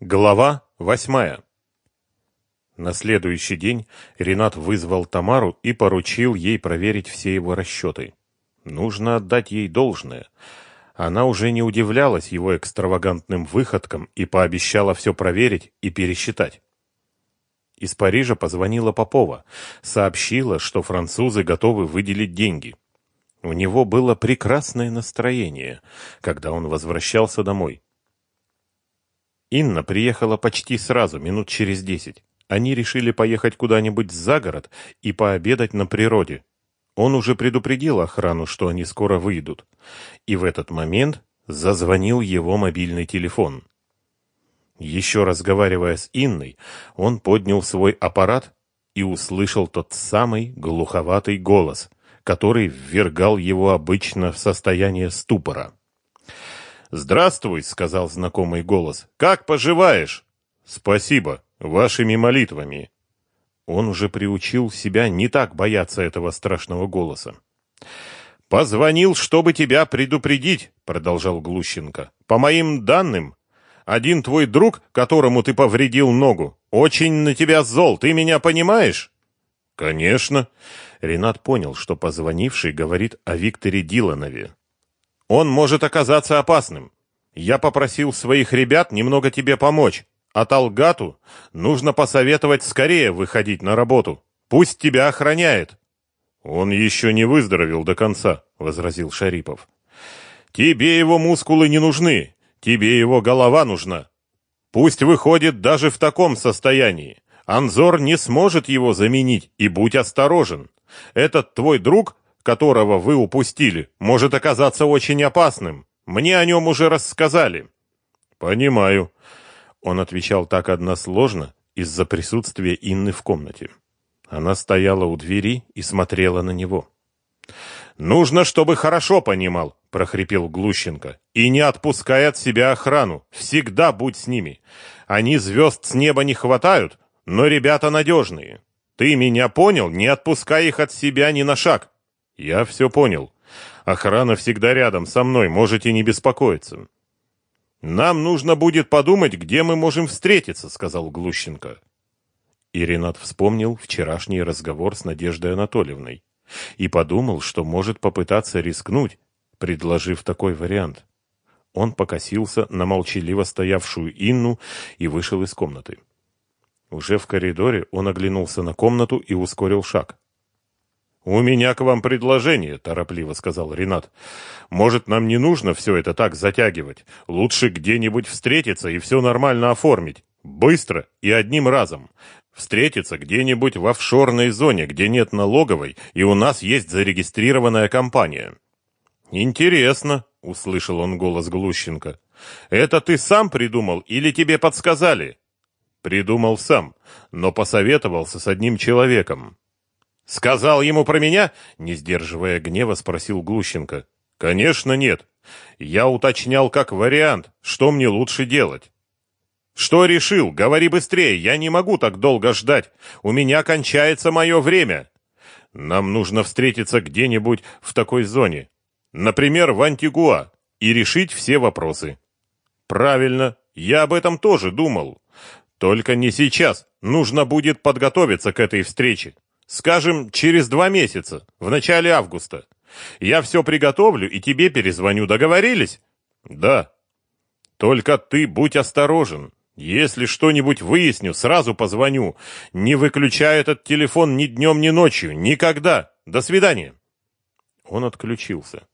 Глава восьмая. На следующий день Ренат вызвал Тамару и поручил ей проверить все его расчеты. Нужно отдать ей должное. Она уже не удивлялась его экстравагантным выходкам и пообещала все проверить и пересчитать. Из Парижа позвонила Попова, сообщила, что французы готовы выделить деньги. У него было прекрасное настроение, когда он возвращался домой. Инна приехала почти сразу, минут через десять. Они решили поехать куда-нибудь за город и пообедать на природе. Он уже предупредил охрану, что они скоро выйдут. И в этот момент зазвонил его мобильный телефон. Еще разговаривая с Инной, он поднял свой аппарат и услышал тот самый глуховатый голос, который ввергал его обычно в состояние ступора. «Здравствуй», — сказал знакомый голос. «Как поживаешь?» «Спасибо. Вашими молитвами». Он уже приучил себя не так бояться этого страшного голоса. «Позвонил, чтобы тебя предупредить», — продолжал Глущенко. «По моим данным, один твой друг, которому ты повредил ногу, очень на тебя зол, ты меня понимаешь?» «Конечно». Ренат понял, что позвонивший говорит о Викторе Диланове. Он может оказаться опасным. Я попросил своих ребят немного тебе помочь. А Талгату нужно посоветовать скорее выходить на работу. Пусть тебя охраняет. Он еще не выздоровел до конца, возразил Шарипов. Тебе его мускулы не нужны, тебе его голова нужна. Пусть выходит даже в таком состоянии. Анзор не сможет его заменить, и будь осторожен. Этот твой друг которого вы упустили, может оказаться очень опасным. Мне о нем уже рассказали. Понимаю. Он отвечал так односложно из-за присутствия Инны в комнате. Она стояла у двери и смотрела на него. Нужно, чтобы хорошо понимал, прохрипел Глущенко. И не отпускай от себя охрану. Всегда будь с ними. Они звезд с неба не хватают, но ребята надежные. Ты меня понял? Не отпускай их от себя ни на шаг. Я все понял. Охрана всегда рядом со мной, можете не беспокоиться. Нам нужно будет подумать, где мы можем встретиться, сказал Глущенко. И Ренат вспомнил вчерашний разговор с Надеждой Анатольевной и подумал, что может попытаться рискнуть, предложив такой вариант. Он покосился на молчаливо стоявшую Инну и вышел из комнаты. Уже в коридоре он оглянулся на комнату и ускорил шаг. «У меня к вам предложение», — торопливо сказал Ренат. «Может, нам не нужно все это так затягивать? Лучше где-нибудь встретиться и все нормально оформить. Быстро и одним разом. Встретиться где-нибудь в офшорной зоне, где нет налоговой, и у нас есть зарегистрированная компания». «Интересно», — услышал он голос Глущенко. «Это ты сам придумал или тебе подсказали?» «Придумал сам, но посоветовался с одним человеком». Сказал ему про меня? Не сдерживая гнева, спросил Глущенко. Конечно, нет. Я уточнял как вариант, что мне лучше делать. Что решил? Говори быстрее, я не могу так долго ждать. У меня кончается мое время. Нам нужно встретиться где-нибудь в такой зоне. Например, в Антигуа. И решить все вопросы. Правильно, я об этом тоже думал. Только не сейчас. Нужно будет подготовиться к этой встрече. Скажем, через два месяца, в начале августа. Я все приготовлю и тебе перезвоню. Договорились? Да. Только ты будь осторожен. Если что-нибудь выясню, сразу позвоню. Не выключай этот телефон ни днем, ни ночью. Никогда. До свидания. Он отключился.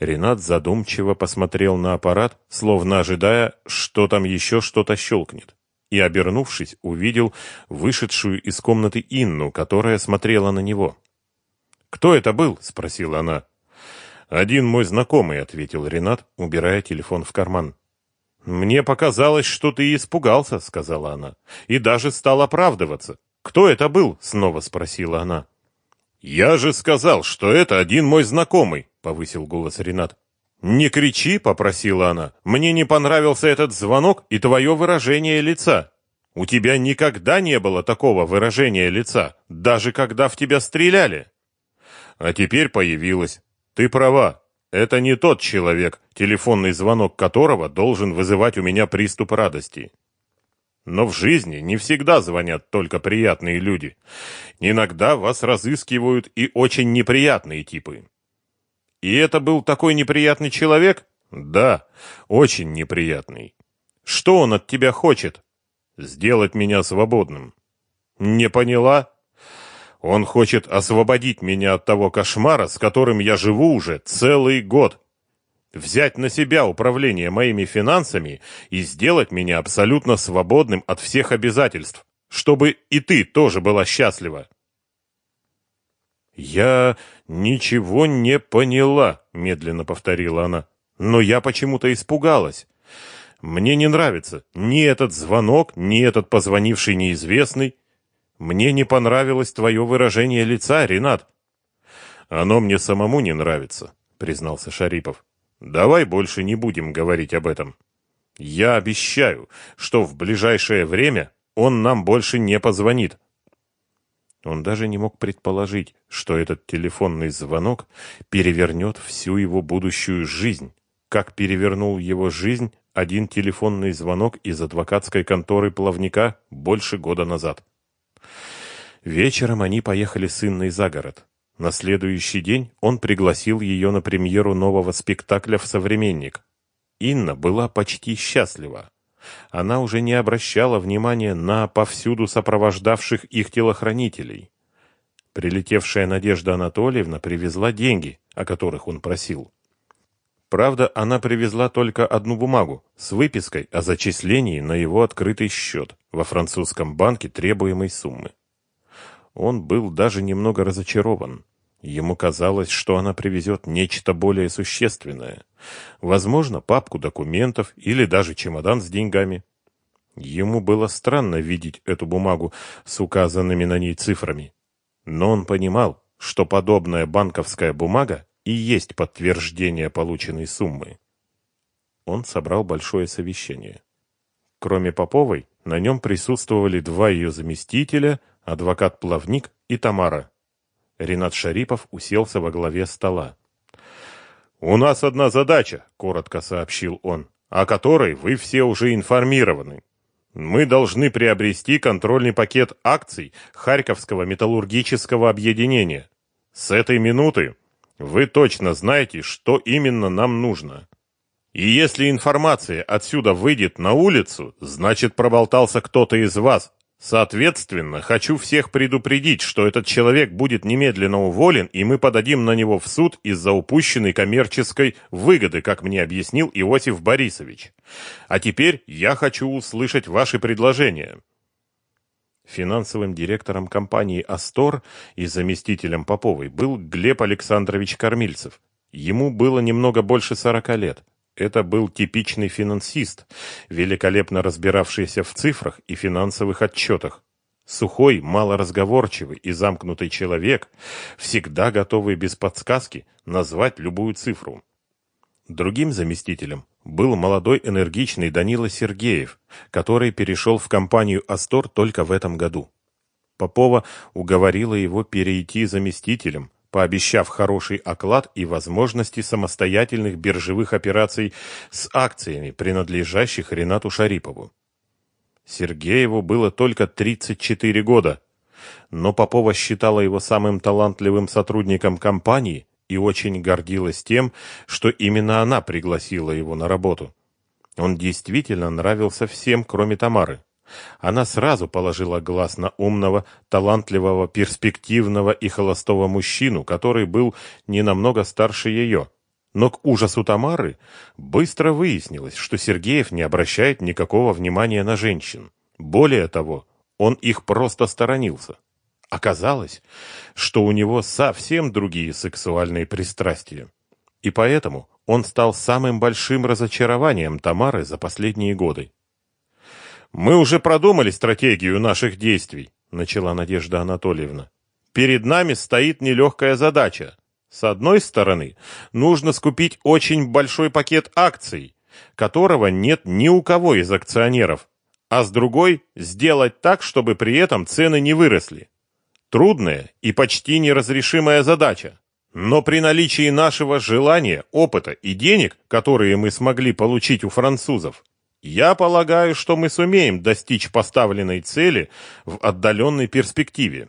Ренат задумчиво посмотрел на аппарат, словно ожидая, что там еще что-то щелкнет и, обернувшись, увидел вышедшую из комнаты Инну, которая смотрела на него. «Кто это был?» — спросила она. «Один мой знакомый», — ответил Ренат, убирая телефон в карман. «Мне показалось, что ты испугался», — сказала она, — «и даже стал оправдываться. Кто это был?» — снова спросила она. «Я же сказал, что это один мой знакомый», — повысил голос Ренат. «Не кричи», — попросила она. «Мне не понравился этот звонок и твое выражение лица. У тебя никогда не было такого выражения лица, даже когда в тебя стреляли». «А теперь появилось. Ты права. Это не тот человек, телефонный звонок которого должен вызывать у меня приступ радости. Но в жизни не всегда звонят только приятные люди. Иногда вас разыскивают и очень неприятные типы. И это был такой неприятный человек? Да, очень неприятный. Что он от тебя хочет? Сделать меня свободным. Не поняла? Он хочет освободить меня от того кошмара, с которым я живу уже целый год взять на себя управление моими финансами и сделать меня абсолютно свободным от всех обязательств, чтобы и ты тоже была счастлива. Я ничего не поняла, медленно повторила она. Но я почему-то испугалась. Мне не нравится ни этот звонок, ни этот позвонивший неизвестный. Мне не понравилось твое выражение лица, Ренат. Оно мне самому не нравится, признался Шарипов. Давай больше не будем говорить об этом. Я обещаю, что в ближайшее время он нам больше не позвонит. Он даже не мог предположить, что этот телефонный звонок перевернет всю его будущую жизнь, как перевернул его жизнь один телефонный звонок из адвокатской конторы Плавника больше года назад. Вечером они поехали с Инной за город. На следующий день он пригласил ее на премьеру нового спектакля в «Современник». Инна была почти счастлива. Она уже не обращала внимания на повсюду сопровождавших их телохранителей. Прилетевшая Надежда Анатольевна привезла деньги, о которых он просил. Правда, она привезла только одну бумагу с выпиской о зачислении на его открытый счет во французском банке требуемой суммы. Он был даже немного разочарован. Ему казалось, что она привезет нечто более существенное. Возможно, папку документов или даже чемодан с деньгами. Ему было странно видеть эту бумагу с указанными на ней цифрами. Но он понимал, что подобная банковская бумага и есть подтверждение полученной суммы. Он собрал большое совещание. Кроме Поповой, на нем присутствовали два ее заместителя – адвокат Плавник и Тамара. Ренат Шарипов уселся во главе стола. «У нас одна задача», — коротко сообщил он, «о которой вы все уже информированы. Мы должны приобрести контрольный пакет акций Харьковского металлургического объединения. С этой минуты вы точно знаете, что именно нам нужно. И если информация отсюда выйдет на улицу, значит проболтался кто-то из вас, Соответственно, хочу всех предупредить, что этот человек будет немедленно уволен, и мы подадим на него в суд из-за упущенной коммерческой выгоды, как мне объяснил Иосиф Борисович. А теперь я хочу услышать ваши предложения. Финансовым директором компании «Астор» и заместителем Поповой был Глеб Александрович Кормильцев. Ему было немного больше сорока лет. Это был типичный финансист, великолепно разбиравшийся в цифрах и финансовых отчетах. Сухой, малоразговорчивый и замкнутый человек, всегда готовый без подсказки назвать любую цифру. Другим заместителем был молодой энергичный Данила Сергеев, который перешел в компанию «Астор» только в этом году. Попова уговорила его перейти заместителем, пообещав хороший оклад и возможности самостоятельных биржевых операций с акциями, принадлежащих Ренату Шарипову. Сергееву было только 34 года, но Попова считала его самым талантливым сотрудником компании и очень гордилась тем, что именно она пригласила его на работу. Он действительно нравился всем, кроме Тамары. Она сразу положила глаз на умного, талантливого, перспективного и холостого мужчину, который был не намного старше ее. Но к ужасу Тамары быстро выяснилось, что Сергеев не обращает никакого внимания на женщин. Более того, он их просто сторонился. Оказалось, что у него совсем другие сексуальные пристрастия. И поэтому он стал самым большим разочарованием Тамары за последние годы. Мы уже продумали стратегию наших действий, начала Надежда Анатольевна. Перед нами стоит нелегкая задача. С одной стороны, нужно скупить очень большой пакет акций, которого нет ни у кого из акционеров, а с другой сделать так, чтобы при этом цены не выросли. Трудная и почти неразрешимая задача. Но при наличии нашего желания, опыта и денег, которые мы смогли получить у французов, Я полагаю, что мы сумеем достичь поставленной цели в отдаленной перспективе.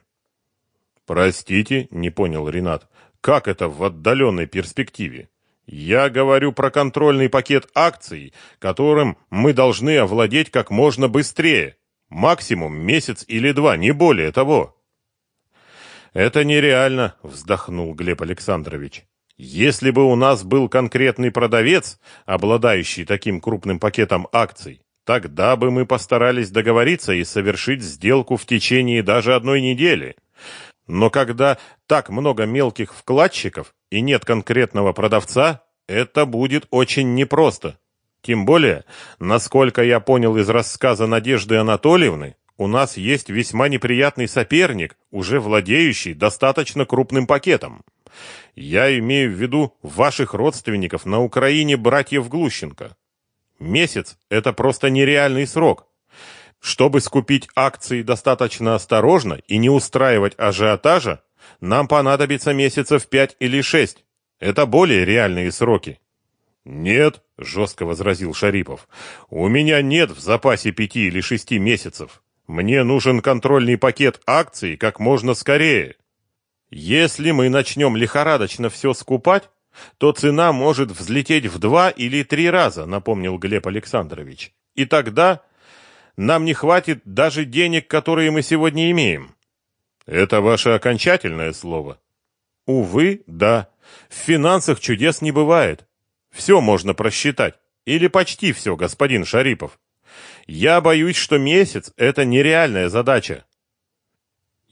Простите, не понял Ренат. Как это в отдаленной перспективе? Я говорю про контрольный пакет акций, которым мы должны овладеть как можно быстрее. Максимум месяц или два, не более того. Это нереально, вздохнул Глеб Александрович. Если бы у нас был конкретный продавец, обладающий таким крупным пакетом акций, тогда бы мы постарались договориться и совершить сделку в течение даже одной недели. Но когда так много мелких вкладчиков и нет конкретного продавца, это будет очень непросто. Тем более, насколько я понял из рассказа Надежды Анатольевны, у нас есть весьма неприятный соперник, уже владеющий достаточно крупным пакетом. Я имею в виду ваших родственников на Украине братьев Глущенко. Месяц – это просто нереальный срок. Чтобы скупить акции достаточно осторожно и не устраивать ажиотажа, нам понадобится месяцев пять или шесть. Это более реальные сроки. Нет, жестко возразил Шарипов. У меня нет в запасе пяти или шести месяцев. Мне нужен контрольный пакет акций как можно скорее. Если мы начнем лихорадочно все скупать, то цена может взлететь в два или три раза, напомнил Глеб Александрович. И тогда нам не хватит даже денег, которые мы сегодня имеем. Это ваше окончательное слово? Увы, да. В финансах чудес не бывает. Все можно просчитать. Или почти все, господин Шарипов. Я боюсь, что месяц – это нереальная задача.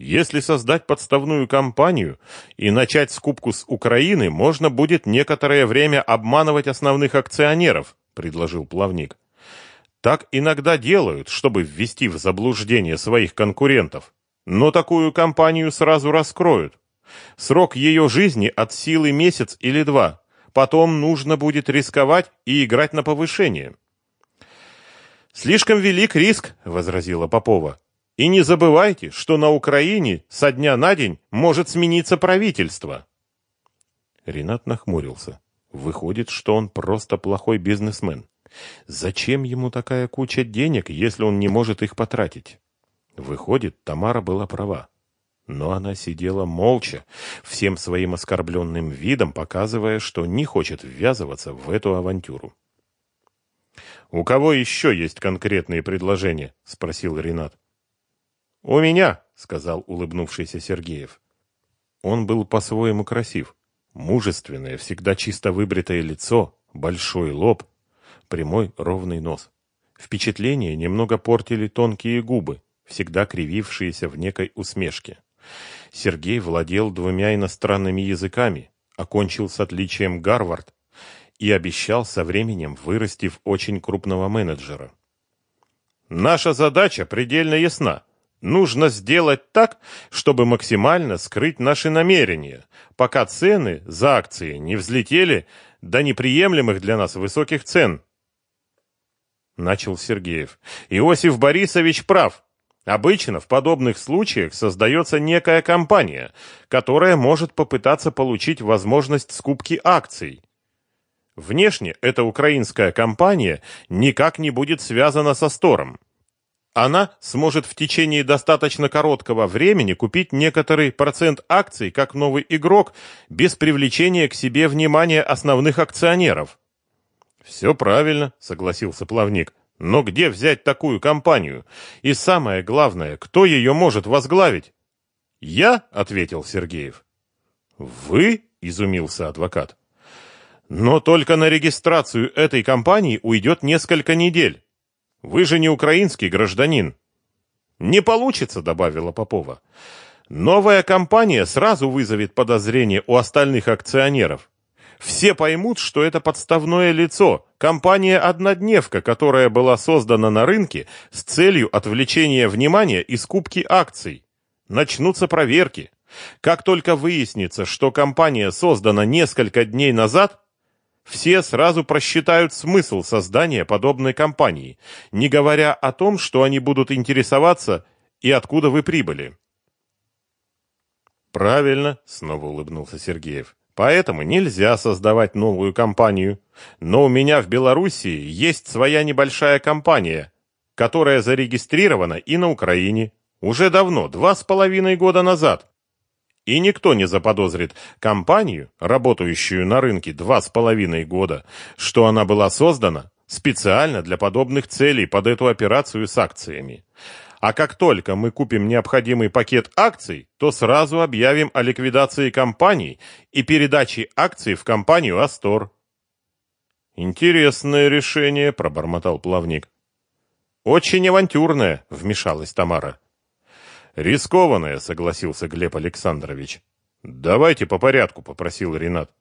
Если создать подставную компанию и начать скупку с Украины, можно будет некоторое время обманывать основных акционеров, предложил Плавник. Так иногда делают, чтобы ввести в заблуждение своих конкурентов. Но такую компанию сразу раскроют. Срок ее жизни от силы месяц или два. Потом нужно будет рисковать и играть на повышение. Слишком велик риск, возразила Попова. И не забывайте, что на Украине со дня на день может смениться правительство. Ренат нахмурился. Выходит, что он просто плохой бизнесмен. Зачем ему такая куча денег, если он не может их потратить? Выходит, Тамара была права. Но она сидела молча, всем своим оскорбленным видом показывая, что не хочет ввязываться в эту авантюру. «У кого еще есть конкретные предложения?» — спросил Ренат. «У меня», — сказал улыбнувшийся Сергеев. Он был по-своему красив. Мужественное, всегда чисто выбритое лицо, большой лоб, прямой ровный нос. Впечатление немного портили тонкие губы, всегда кривившиеся в некой усмешке. Сергей владел двумя иностранными языками, окончил с отличием Гарвард и обещал со временем вырасти в очень крупного менеджера. «Наша задача предельно ясна. Нужно сделать так, чтобы максимально скрыть наши намерения, пока цены за акции не взлетели до неприемлемых для нас высоких цен», — начал Сергеев. «Иосиф Борисович прав. Обычно в подобных случаях создается некая компания, которая может попытаться получить возможность скупки акций. Внешне эта украинская компания никак не будет связана со Стором. Она сможет в течение достаточно короткого времени купить некоторый процент акций как новый игрок без привлечения к себе внимания основных акционеров. «Все правильно», — согласился Плавник. «Но где взять такую компанию? И самое главное, кто ее может возглавить?» «Я?» — ответил Сергеев. «Вы?» — изумился адвокат. «Но только на регистрацию этой компании уйдет несколько недель. Вы же не украинский гражданин». «Не получится», — добавила Попова. «Новая компания сразу вызовет подозрение у остальных акционеров. Все поймут, что это подставное лицо, компания-однодневка, которая была создана на рынке с целью отвлечения внимания и скупки акций. Начнутся проверки. Как только выяснится, что компания создана несколько дней назад, все сразу просчитают смысл создания подобной компании, не говоря о том, что они будут интересоваться и откуда вы прибыли. Правильно, снова улыбнулся Сергеев. Поэтому нельзя создавать новую компанию. Но у меня в Белоруссии есть своя небольшая компания, которая зарегистрирована и на Украине. Уже давно, два с половиной года назад. И никто не заподозрит компанию, работающую на рынке два с половиной года, что она была создана специально для подобных целей под эту операцию с акциями. А как только мы купим необходимый пакет акций, то сразу объявим о ликвидации компании и передаче акций в компанию Астор. Интересное решение, пробормотал плавник. Очень авантюрное, вмешалась Тамара. Рискованное, согласился Глеб Александрович. Давайте по порядку, попросил Ренат.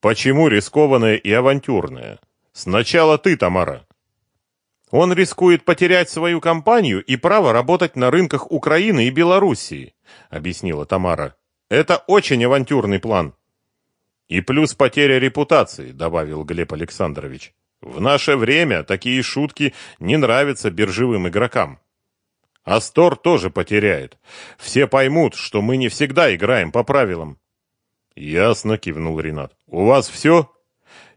Почему рискованное и авантюрное? Сначала ты, Тамара. Он рискует потерять свою компанию и право работать на рынках Украины и Белоруссии, объяснила Тамара. Это очень авантюрный план. И плюс потеря репутации, добавил Глеб Александрович. В наше время такие шутки не нравятся биржевым игрокам. Астор тоже потеряет. Все поймут, что мы не всегда играем по правилам. Ясно, кивнул Ренат. У вас все?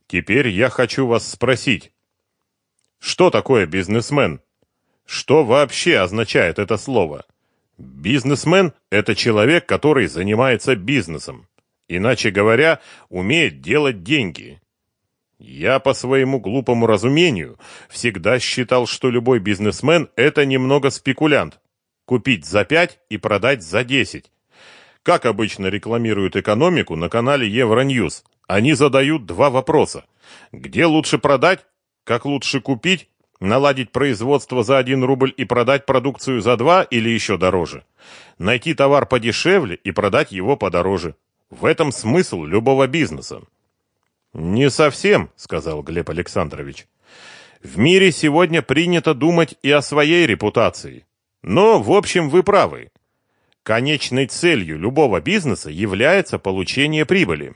Теперь я хочу вас спросить. Что такое бизнесмен? Что вообще означает это слово? Бизнесмен – это человек, который занимается бизнесом. Иначе говоря, умеет делать деньги. Я по своему глупому разумению всегда считал, что любой бизнесмен – это немного спекулянт. Купить за 5 и продать за 10. Как обычно рекламируют экономику на канале Евроньюз, они задают два вопроса. Где лучше продать как лучше купить, наладить производство за 1 рубль и продать продукцию за 2 или еще дороже? Найти товар подешевле и продать его подороже. В этом смысл любого бизнеса. Не совсем, сказал Глеб Александрович. В мире сегодня принято думать и о своей репутации. Но, в общем, вы правы. Конечной целью любого бизнеса является получение прибыли,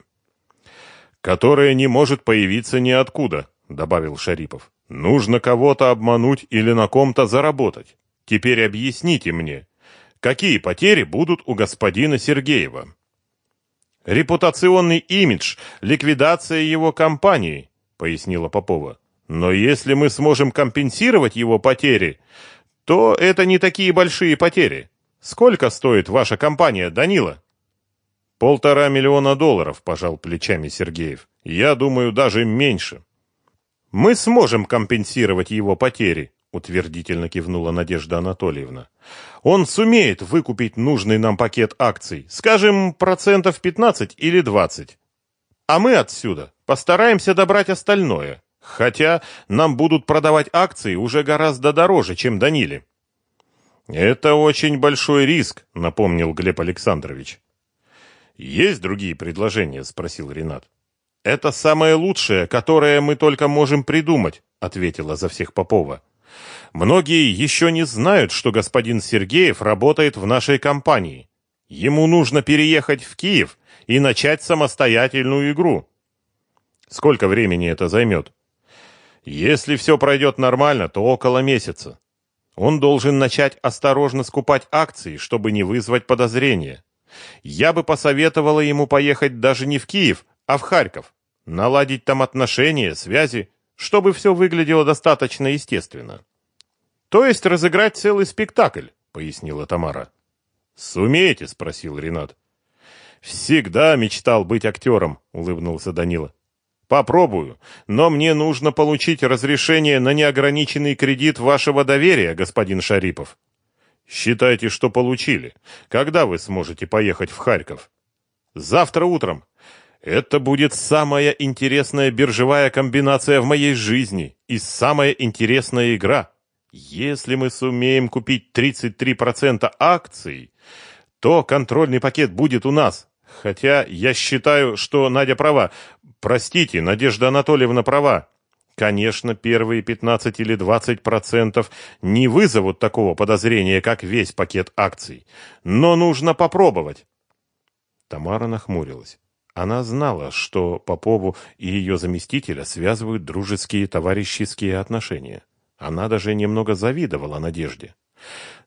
которая не может появиться ниоткуда, добавил Шарипов. Нужно кого-то обмануть или на ком-то заработать. Теперь объясните мне, какие потери будут у господина Сергеева? Репутационный имидж, ликвидация его компании, пояснила Попова. Но если мы сможем компенсировать его потери, то это не такие большие потери. Сколько стоит ваша компания, Данила? Полтора миллиона долларов, пожал плечами Сергеев. Я думаю, даже меньше. Мы сможем компенсировать его потери, утвердительно кивнула Надежда Анатольевна. Он сумеет выкупить нужный нам пакет акций, скажем, процентов 15 или 20. А мы отсюда постараемся добрать остальное, хотя нам будут продавать акции уже гораздо дороже, чем Даниле. Это очень большой риск, напомнил Глеб Александрович. Есть другие предложения, спросил Ренат. «Это самое лучшее, которое мы только можем придумать», — ответила за всех Попова. «Многие еще не знают, что господин Сергеев работает в нашей компании. Ему нужно переехать в Киев и начать самостоятельную игру». «Сколько времени это займет?» «Если все пройдет нормально, то около месяца. Он должен начать осторожно скупать акции, чтобы не вызвать подозрения. Я бы посоветовала ему поехать даже не в Киев, а в Харьков. Наладить там отношения, связи, чтобы все выглядело достаточно естественно. То есть разыграть целый спектакль, пояснила Тамара. Сумеете, спросил Ренат. Всегда мечтал быть актером, улыбнулся Данила. Попробую, но мне нужно получить разрешение на неограниченный кредит вашего доверия, господин Шарипов. Считайте, что получили. Когда вы сможете поехать в Харьков? Завтра утром. Это будет самая интересная биржевая комбинация в моей жизни и самая интересная игра. Если мы сумеем купить 33% акций, то контрольный пакет будет у нас. Хотя я считаю, что Надя права. Простите, Надежда Анатольевна права. Конечно, первые 15 или 20% не вызовут такого подозрения, как весь пакет акций. Но нужно попробовать. Тамара нахмурилась. Она знала, что Попову и ее заместителя связывают дружеские товарищеские отношения. Она даже немного завидовала Надежде.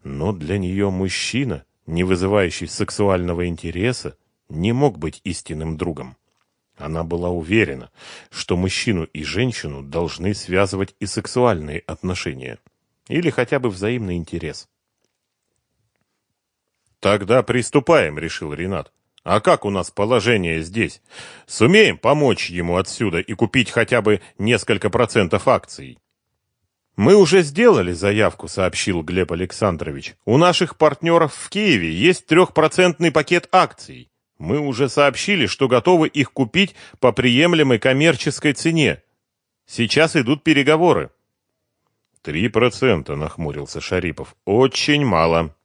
Но для нее мужчина, не вызывающий сексуального интереса, не мог быть истинным другом. Она была уверена, что мужчину и женщину должны связывать и сексуальные отношения, или хотя бы взаимный интерес. «Тогда приступаем», — решил Ренат. «А как у нас положение здесь? Сумеем помочь ему отсюда и купить хотя бы несколько процентов акций?» «Мы уже сделали заявку», — сообщил Глеб Александрович. «У наших партнеров в Киеве есть трехпроцентный пакет акций. Мы уже сообщили, что готовы их купить по приемлемой коммерческой цене. Сейчас идут переговоры». «Три процента», — нахмурился Шарипов. «Очень мало».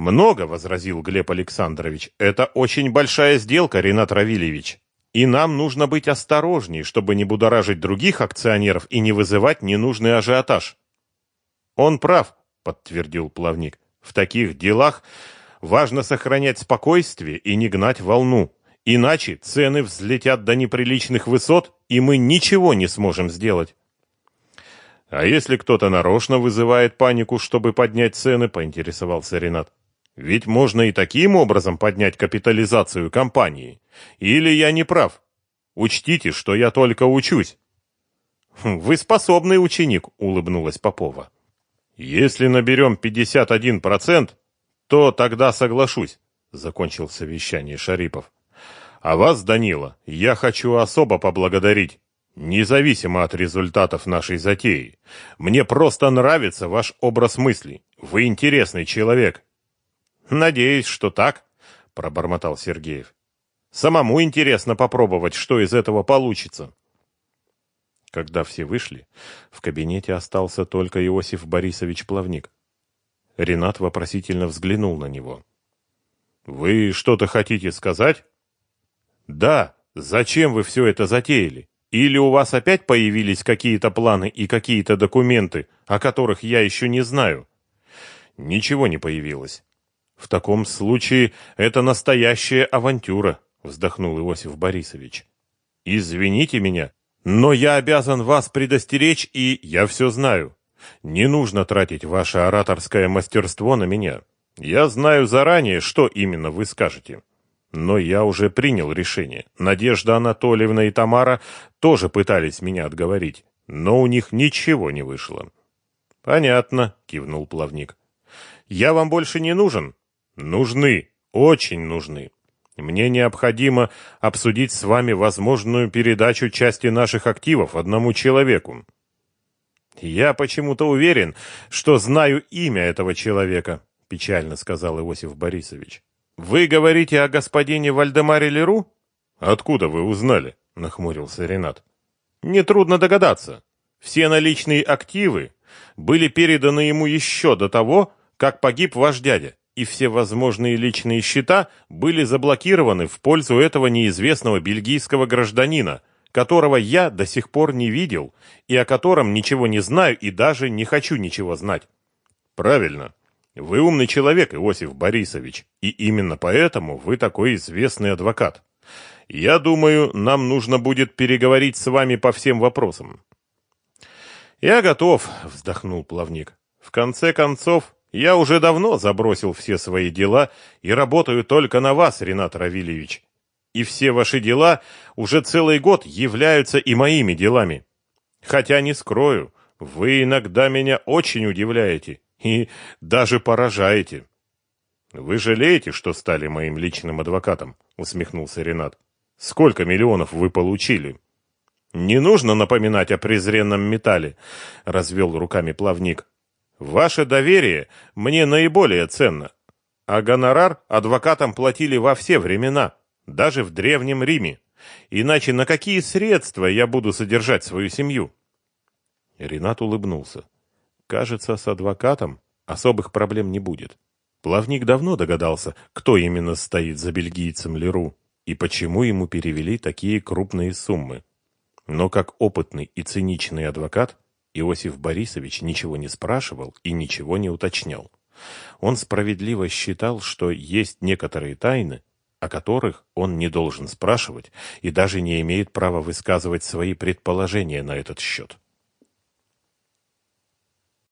«Много», — возразил Глеб Александрович. «Это очень большая сделка, Ренат Равильевич». И нам нужно быть осторожнее, чтобы не будоражить других акционеров и не вызывать ненужный ажиотаж. Он прав, подтвердил плавник. В таких делах важно сохранять спокойствие и не гнать волну. Иначе цены взлетят до неприличных высот, и мы ничего не сможем сделать. А если кто-то нарочно вызывает панику, чтобы поднять цены, поинтересовался Ренат. Ведь можно и таким образом поднять капитализацию компании. Или я не прав? Учтите, что я только учусь. Хм, вы способный ученик, улыбнулась Попова. Если наберем 51%, то тогда соглашусь, закончил совещание Шарипов. А вас, Данила, я хочу особо поблагодарить. Независимо от результатов нашей затеи. Мне просто нравится ваш образ мыслей. Вы интересный человек. Надеюсь, что так, пробормотал Сергеев. Самому интересно попробовать, что из этого получится. Когда все вышли, в кабинете остался только Иосиф Борисович Плавник. Ренат вопросительно взглянул на него. Вы что-то хотите сказать? Да, зачем вы все это затеяли? Или у вас опять появились какие-то планы и какие-то документы, о которых я еще не знаю? Ничего не появилось. В таком случае это настоящая авантюра, вздохнул Иосиф Борисович. Извините меня, но я обязан вас предостеречь, и я все знаю. Не нужно тратить ваше ораторское мастерство на меня. Я знаю заранее, что именно вы скажете. Но я уже принял решение. Надежда Анатольевна и Тамара тоже пытались меня отговорить, но у них ничего не вышло. Понятно, кивнул плавник. Я вам больше не нужен, Нужны, очень нужны. Мне необходимо обсудить с вами возможную передачу части наших активов одному человеку. Я почему-то уверен, что знаю имя этого человека, печально сказал Иосиф Борисович. Вы говорите о господине Вальдемаре Леру? Откуда вы узнали? нахмурился Ренат. Нетрудно догадаться. Все наличные активы были переданы ему еще до того, как погиб ваш дядя и все возможные личные счета были заблокированы в пользу этого неизвестного бельгийского гражданина, которого я до сих пор не видел и о котором ничего не знаю и даже не хочу ничего знать. Правильно. Вы умный человек, Иосиф Борисович, и именно поэтому вы такой известный адвокат. Я думаю, нам нужно будет переговорить с вами по всем вопросам. Я готов, вздохнул плавник. В конце концов, я уже давно забросил все свои дела и работаю только на вас, Ренат Равильевич. И все ваши дела уже целый год являются и моими делами. Хотя не скрою, вы иногда меня очень удивляете и даже поражаете. Вы жалеете, что стали моим личным адвокатом? усмехнулся Ренат. Сколько миллионов вы получили? Не нужно напоминать о презренном металле, развел руками плавник. Ваше доверие мне наиболее ценно, а гонорар адвокатам платили во все времена, даже в Древнем Риме. Иначе на какие средства я буду содержать свою семью? Ренат улыбнулся. Кажется, с адвокатом особых проблем не будет. Плавник давно догадался, кто именно стоит за бельгийцем Леру и почему ему перевели такие крупные суммы. Но как опытный и циничный адвокат, Иосиф Борисович ничего не спрашивал и ничего не уточнял. Он справедливо считал, что есть некоторые тайны, о которых он не должен спрашивать и даже не имеет права высказывать свои предположения на этот счет.